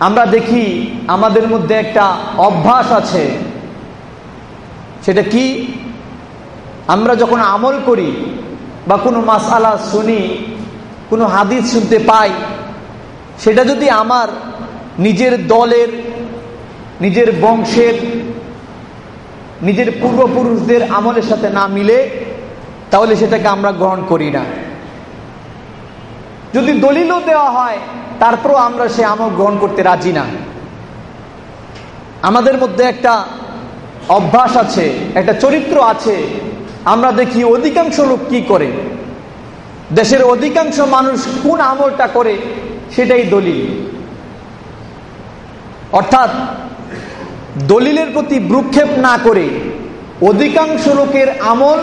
আমরা দেখি আমাদের মধ্যে একটা অভ্যাস আছে। সেটা কি? আমরা যখন আমল করি বা কোনো মাসালা শুনি, কোনো হাদিস শুনতে পাই, সেটা যদি আমার নিজের দলের, নিজের বংশের, নিজের পূর্বপুরুষদের আমলের সাথে না মিলে, তাহলে সেটাকে আমরা গ্রহণ করি না। যদি দলিলও দেওয়া হয় তারপরও আমরা সে আমল গ্রহণ করতে রাজি না। আমাদের মধ্যে একটা অভ্যাস আছে, একটা চরিত্র আছে। আমরা দেখি অধিকাংশ লোক কি করে? দেশের অধিকাংশ মানুষ কোন আমলটা করে সেটাই দলিল। অর্থাৎ দলিলের প্রতি ভ্রুক্ষেপ না করে অধিকাংশ লোকের আমল,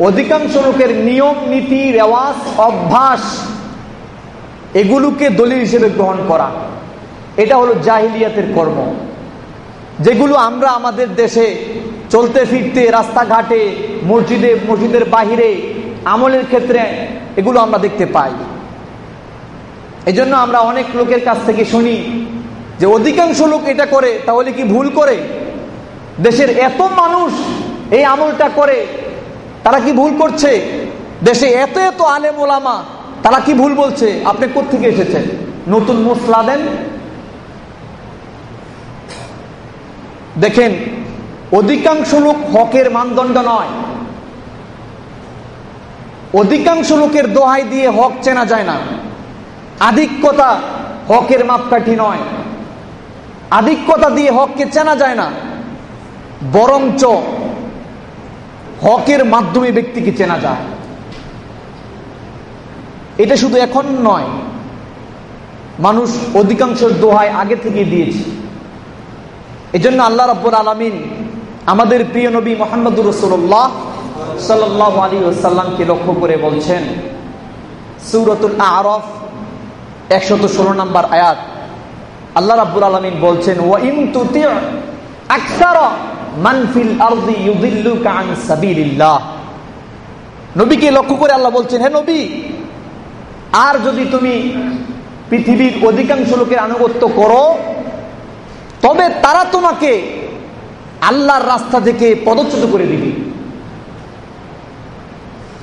অধিকাংশ লোকের নিয়ম, নীতি, রেওয়াজ, অভ্যাস এগুলোকে দলিল হিসেবে গ্রহণ করা। এটা হলো জাহিলিয়াতের কর্ম। যেগুলো আমরা আমাদের দেশে চলতে ফিরতে, রাস্তাঘাটে, মসজিদে, মসজিদের বাহিরে, আমলের ক্ষেত্রে এগুলো আমরা দেখতে পাই। এই জন্য আমরা অনেক লোকের কাছ থেকে শুনি যে অধিকাংশ লোক এটা করে, তাহলে কি ভুল করে? দেশের এত মানুষ এই আমলটা করে, তারা কি ভুল করছে? দেশে এত এত আলেম ওলামা তারা কি ভুল বলছে? আপনি কোথেকে এসেছেন? নতুন মশলা দেন? দেখেন, অধিকাংশ লোক হকের মানদণ্ড নয়। অধিকাংশ লোকের দোহাই দিয়ে হক চেনা যায় না। আধিক্যতা হকের মাপকাঠি নয়। আধিক্যতা দিয়ে হককে চেনা যায় না। বরঞ্চ হকের মাধ্যমে ব্যক্তিকে চেনা যায়। এটা শুধু এখন নয়। মানুষ অধিকাংশ দোহায় আগে থেকে দিয়েছে। এই জন্য আল্লাহ রব্বুল আলমিন আমাদের প্রিয় নবী মোহাম্মদুর রসুল্লাহ সাল্লাহ আলী সাল্লামকে লক্ষ্য করে বলছেন, সুরতুল আরফ একশত ষোলো নম্বর আয়াত। আল্লাহ রাব্বুল আলমিন বলছেন ও নবীকে লক্ষ্য করে আল্লাহ বলছেন, হে নবী আর যদি তুমি পৃথিবীর অধিকাংশ লোকের আনুগত্য করো, তবে তারা তোমাকে আল্লাহর রাস্তা থেকে পদচ্যুত করে দিবে।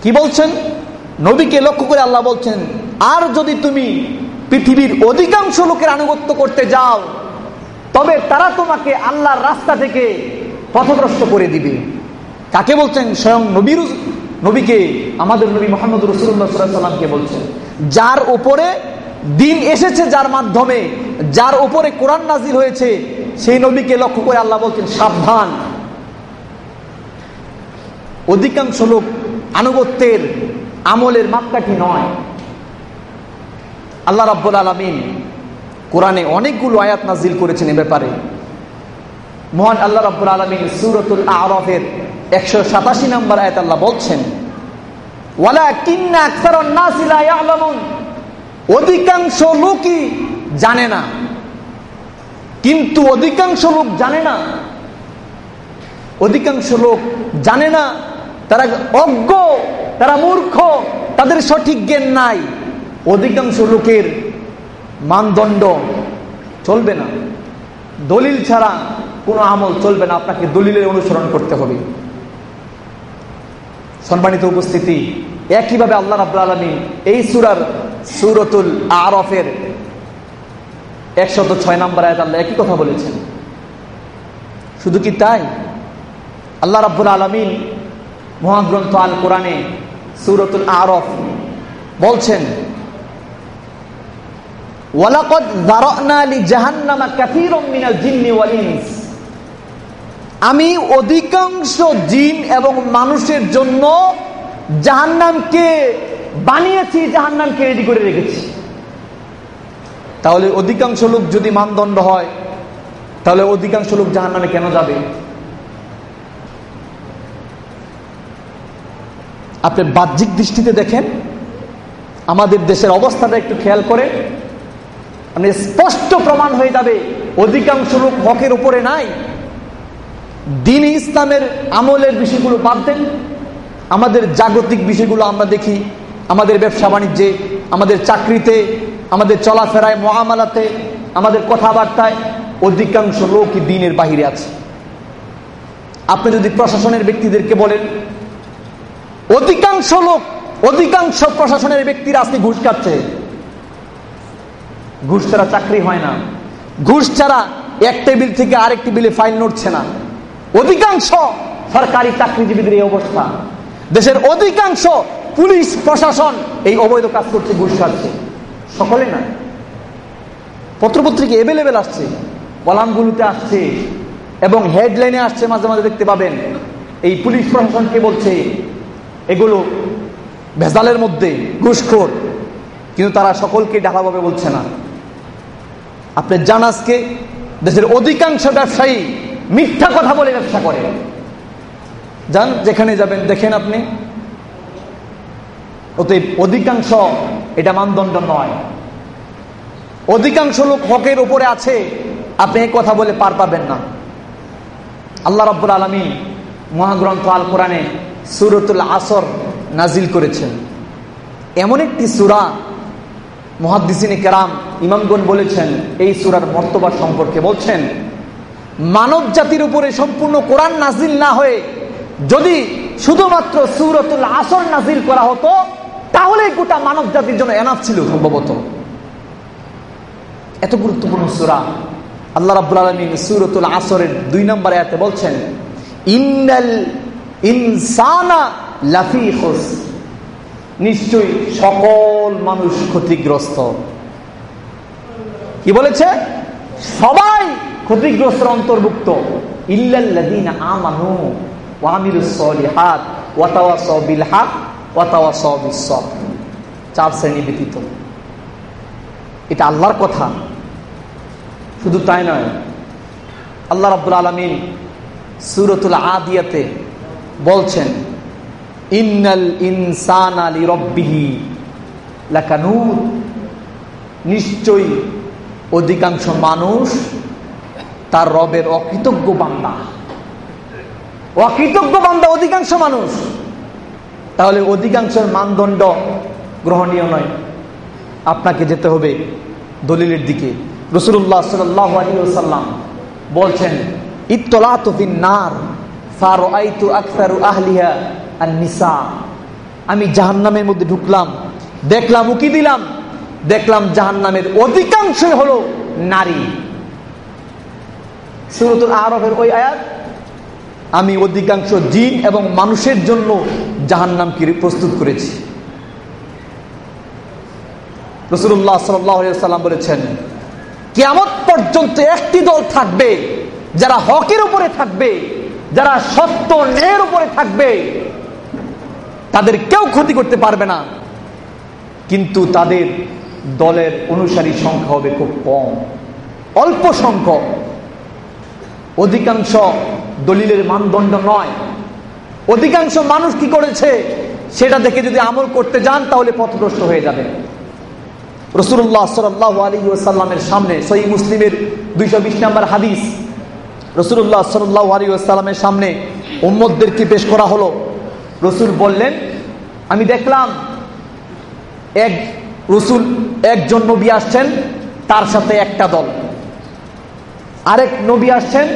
কি বলছেন? নবীকে লক্ষ্য করে আল্লাহ বলছেন, আর যদি তুমি পৃথিবীর অধিকাংশ লোকের আনুগত্য করতে যাও, তবে তারা তোমাকে আল্লাহর রাস্তা থেকে পথগ্রস্ত করে দিবে। কাকে বলছেন? স্বয়ং নবীর নবীকে, আমাদের নবী মোহাম্মদ রসুল্লাহ সাল্লামকে বলছেন। যার উপরে দিন এসেছে যার মাধ্যমে, যার উপরে কোরআন নাজিল হয়েছে, সেই নবীকে লক্ষ্য করে আল্লাহ বলছেন, সাবধান। অধিকাংশ লোক আনুগত্যের আমলের মাপকাঠি নয়। আল্লাহ রাব্বুল আলমিন কোরআনে অনেকগুলো আয়াত নাজিল করেছেন এ ব্যাপারে। মহান আল্লাহ রাব্বুল আলমিন সুরতুল আরফের একশো সাতাশি নম্বর আয়াত আল্লাহ বলছেন অধিকাংশ লোকই জানে না। কিন্তু অধিকাংশ লোক জানে না। অধিকাংশ লোক জানে না, তারা অজ্ঞ, তারা মূর্খ, তাদের সঠিক জ্ঞান নাই। অধিকাংশ লোকের মানদণ্ড চলবে না। দলিল ছাড়া কোনো আমল চলবে না। আপনাকে দলিলের অনুসরণ করতে হবে। সম্মানিত উপস্থিতি, একইভাবে আল্লাহ রাবুল আলমী এই সুরার সুরতুল আরফের একশত ছয় নম্বর আয়াত আল্লাহ একই কথা বলেছেন। শুধু কি তাই? আল্লাহ রাব্বুল আলমিন মহাগ্রন্থ আল কোরআনে সুরতুল আরফ বলছেন, ওয়ালাকদ দারনা লি জাহান্নামা কাসীরাম মিনাল জিন্নি ওয়াল ইনস। আমি অধিকাংশ জিন এবং মানুষের জন্য জাহান্নামকে বানিয়েছি, জাহান্নামকে রেডি করে রেখেছি। তাহলে অধিকাংশ লোক যদি মানদণ্ড হয়, তাহলে অধিকাংশ লোক জাহান্নামে কেন যাবে? আপনি বাহ্যিক দৃষ্টিতে দেখেন, আমাদের দেশের অবস্থাটা একটু খেয়াল করে মানে স্পষ্ট প্রমাণ হয়ে যাবে, অধিকাংশ লোক হকের উপরে নাই। দিন ইসলামের আমলের বিষয়গুলো বাদ দেন। আমাদের জাগতিক বিষয়গুলো আমরা দেখি, আমাদের ব্যবসা বাণিজ্যে, আমাদের চাকরিতে, আমাদের চলাফেরায়, মহামালাতে, আমাদের কথাবার্তায় অধিকাংশ লোকই দিনের বাহিরে আছে। আপনি যদি প্রশাসনের ব্যক্তিদেরকে বলেন, অধিকাংশ লোক, অধিকাংশ প্রশাসনের ব্যক্তিরা আজকে ঘুষ খাচ্ছে। ঘুষ ছাড়া চাকরি হয় না। ঘুষ ছাড়া এক টেবিল থেকে আরেক টেবিলে ফাইল নড়ছে না। অধিকাংশ সরকারি চাকরিজীবীদের এই অবস্থা। দেশের অধিকাংশ পুলিশ প্রশাসন এই অবৈধ কাজ করছে ঘুষ খাচ্ছে। সকলে না। পত্রপত্রিকা এভেলেবেল আসছে, কলামগুলোতে আসছে, এবং হেডলাইনে আসছে মাঝে মাঝে দেখতে পাবেন। এই পুলিশ প্রশাসনকে বলছে, এগুলো ভেজালের মধ্যে, ঘুষখোর। কিন্তু তারা সকলকে ঢালাভাবে বলছে না। আপনি জানাজকে দেশের অধিকাংশ ব্যবসায়ী মিথ্যা কথা বলে ব্যবসা করে। যান, যেখানে যাবেন, দেখেন আপনি। অতএব অধিকাংশ এটা মানদণ্ড নয়। অধিকাংশ লোক হকের উপরে আছে, আপনি কথা বলে পার পাবেন না। আল্লাহ রব্বুল আলমী মহাগ্রন্থ আল কোরআনে সুরতুল আসর নাজিল করেছেন। এমন একটি সুরা মহাদিসিনী কেরাম ইমামগন বলেছেন, এই সুরার মর্তবা সম্পর্কে বলছেন মানব জাতির উপরে সম্পূর্ণ কোরআন নাজিল না হয়ে যদি শুধুমাত্র সুরতুল আসর নাজিল করা হতো, তাহলে গোটা মানব জাতির জন্য এনাফ ছিল সম্ভবত। এত গুরুত্বপূর্ণ সুরা। আল্লাহ রাবুল আলমিন সুরতুল আসরের দুই নম্বর আয়াতে বলছেন, ইন্নাল ইনসানা লাফি খোস। নিশ্চয়ই সকল মানুষ ক্ষতিগ্রস্ত। কি বলেছে? সবাই ক্ষতিগ্রস্ত অন্তর্ভুক্ত। সবর চার শ্রেণি ব্যতীত। এটা আল্লাহর কথা। শুধু তাই নয়, আল্লাহ রাব্বুল আলামিন সূরাতুল আদিয়াতে বলছেন, ইন্নাল ইনসান আলী রব্বিহি লাকানুর নিশ্চয়ই অধিকাংশ মানুষ তার রবের অকৃতজ্ঞ বান্দা। অকৃতজ্ঞ বান্দা অধিকাংশ মানুষ। তাহলে অধিকাংশের মানদণ্ড গ্রহণীয় নয়। আপনাকে যেতে হবে দলিলের দিকে। রসুল্লাহ সাল্লাহ আলী সাল্লাম বলছেন ইত্তলা তুফিন নার আমি জাহান্নামের মধ্যে ঢুকলাম, দেখলাম উকি দিলাম, দেখলাম জাহান্নামের অধিকাংশই হলো নারী। সুরতুল আরবের ওই আয়াত, আমি অধিকাংশ জিন এবং মানুষের জন্য জাহান্নামকে প্রস্তুত করেছি। রসুল্লাহ সাল্লাম বলেছেন কেমন পর্যন্ত একটি দল থাকবে যারা হকের উপরে থাকবে, যারা সত্য ন্যায়ের উপরে থাকবে। তাদের কেউ ক্ষতি করতে পারবে না, কিন্তু তাদের দলের অনুসারী সংখ্যা হবে খুব কম, অল্প সংখ্যক। অধিকাংশ দলিলের মানদণ্ড নয়। অধিকাংশ মানুষ কি করেছে? সেটা দেখে যদি আমল করতে যান, তাহলে পথগ্রস্ত হয়ে যাবে। রসুল্লাহ সাল্লাহ আলী সাল্লামের সামনে সই মুসলিমের দুইশো বিশ নম্বর হাদিস। রসুল্লাহ সাল্লাহ আলী সাল্লামের সামনে উম্মদদেরকে পেশ করা হলো। রসুল বললেন, আমি দেখলাম এক রসুল, একজন নবী আসছেন, তার সাথে একটা দল। আরেক নবী আসছেন,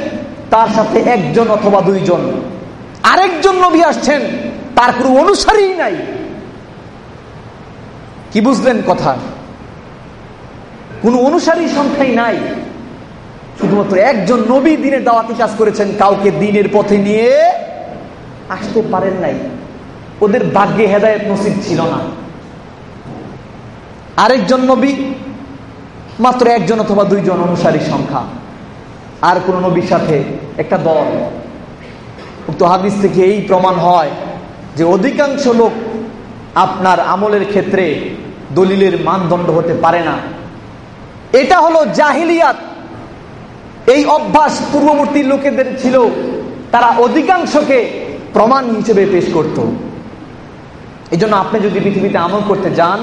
তার সাথে একজন অথবা দুইজন। আরেকজন নবী আসছেন, তার কোনো অনুসারী নাই। কি বুঝলেন কথা? কোন অনুসারী সংখ্যাই নাই। শুধুমাত্র একজন নবী দিনে দাওয়াতি কাজ করেছেন, কাউকে দিনের পথে নিয়ে আসতে পারেন নাই। ওদের ভাগ্যে হেদায়ত নসিব ছিল না। আরেকজন নবী, মাত্র একজন অথবা দুইজন অনুসারী সংখ্যা। আর কোন নবীর সাথে একটা দল। উক্ত হাদিস থেকে এই প্রমাণ হয় যে অধিকাংশ লোক আপনার আমলের ক্ষেত্রে দলিলের মানদণ্ড হতে পারে না। এটা হলো জাহিলিয়াত। এই অভ্যাস পূর্ববর্তী লোকেদের ছিল, তারা অধিকাংশকে প্রমাণ হিসেবে পেশ করত। এই জন্য আপনি যদি পৃথিবীতে আমল করতে যান,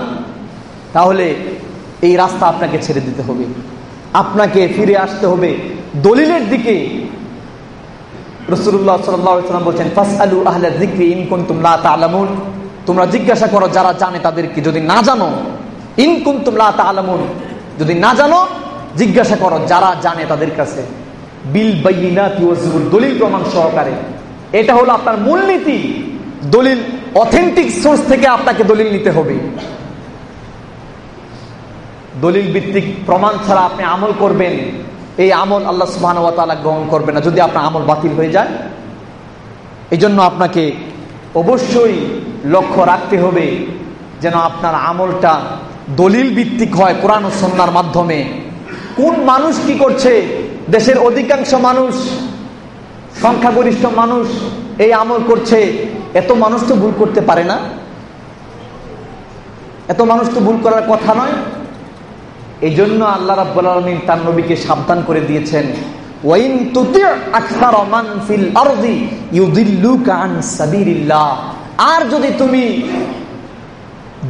তাহলে এই রাস্তা আপনাকে ছেড়ে দিতে হবে। আপনাকে ফিরে আসতে হবে। দলিলের দিকে তোমরা জিজ্ঞাসা করো, যারা জানে তাদেরকে যদি না জানো, ইন কুনতুম লা তা'লামুন যদি না জানো, জিজ্ঞাসা করো, যারা জানে তাদের কাছে। বিল দলিল প্রমাণ সহকারে। এটা হলো আপনার মূলনীতি। দলিল অথেন্টিক সোর্স থেকে আপনাকে দলিল নিতে হবে। দলিল ভিত্তিক প্রমাণ ছাড়া আপনি আমল করবেন। এই আমল আল্লাহ সুবাহ গ্রহণ করবে না যদি আপনার আমল বাতিল হয়ে যায়। এই জন্য আপনাকে অবশ্যই লক্ষ্য রাখতে হবে যেন আপনার আমলটা দলিল ভিত্তিক হয় কোরআন সন্ন্যার মাধ্যমে। কোন মানুষ কি করছে? দেশের অধিকাংশ মানুষ, সংখ্যাগরিষ্ঠ মানুষ এই আমল করছে। এত মানুষ তো ভুল করতে পারে না। এত মানুষ তো ভুল করার কথা নয়। এই জন্য আল্লাহ রাব্বুল আলমিন তার নবীকে সাবধান করে দিয়েছেন, ওয়াইন তুতি আকসার মান ফিল আরদি ইউদিল্লুকা আন সাবিলিল্লাহ। আর যদি তুমি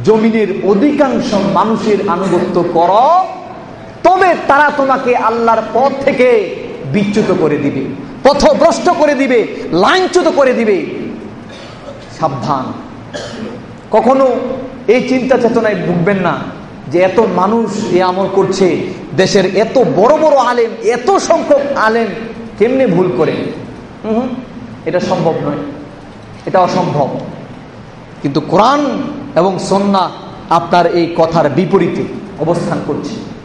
জমিনের অধিকাংশ মানুষের আনুগত্য করো, তবে তারা তোমাকে আল্লাহর পথ থেকে বিচ্যুত করে দিবে, পথভ্রষ্ট করে দিবে লাইনচ্যুত করে দিবে। সাবধান। কখনো এই চিন্তা চেতনায় ভুগবেন না। যে এত মানুষ এ আমল করছে, দেশের এত বড় বড় আলেম, এত সংখ্যক আলেম, কেমনে ভুল করে? এটা সম্ভব নয়। এটা অসম্ভব। কিন্তু কোরআন এবং সন্না আপনার এই কথার বিপরীতে অবস্থান করছে।